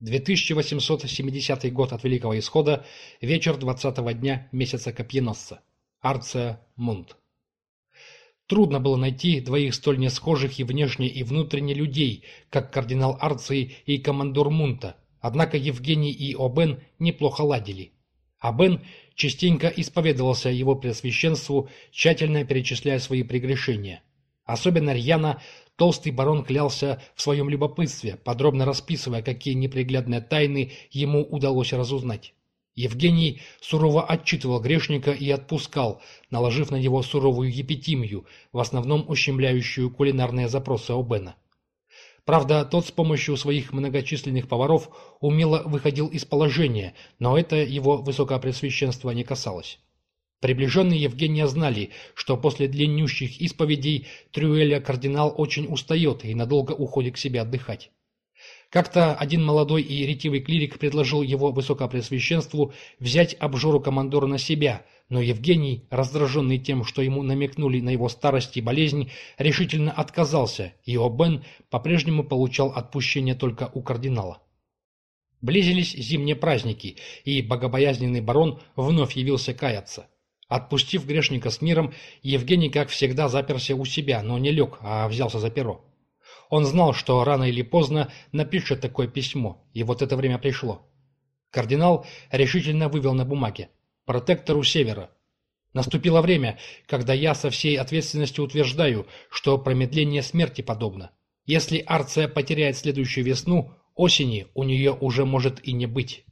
2870 год от Великого Исхода, вечер 20-го дня месяца Копьеносца. Арция Мунт. Трудно было найти двоих столь несхожих и внешне, и внутренне людей, как кардинал Арции и командор Мунта, однако Евгений и Обен неплохо ладили. Абен частенько исповедовался его преосвященству, тщательно перечисляя свои прегрешения. Особенно рьяно толстый барон клялся в своем любопытстве, подробно расписывая, какие неприглядные тайны ему удалось разузнать. Евгений сурово отчитывал грешника и отпускал, наложив на него суровую епитимию, в основном ущемляющую кулинарные запросы Обена. Правда, тот с помощью своих многочисленных поваров умело выходил из положения, но это его высокопресвященства не касалось. Приближенные Евгения знали, что после длиннющих исповедей Трюэля кардинал очень устает и надолго уходит к себе отдыхать. Как-то один молодой и ретивый клирик предложил его высокопресвященству взять обжору командора на себя, но Евгений, раздраженный тем, что ему намекнули на его старость и болезнь, решительно отказался, и Обен по-прежнему получал отпущение только у кардинала. Близились зимние праздники, и богобоязненный барон вновь явился каяться. Отпустив грешника с миром, Евгений, как всегда, заперся у себя, но не лег, а взялся за перо. Он знал, что рано или поздно напишет такое письмо, и вот это время пришло. Кардинал решительно вывел на бумаге. Протектору Севера. Наступило время, когда я со всей ответственностью утверждаю, что промедление смерти подобно. Если Арция потеряет следующую весну, осени у нее уже может и не быть.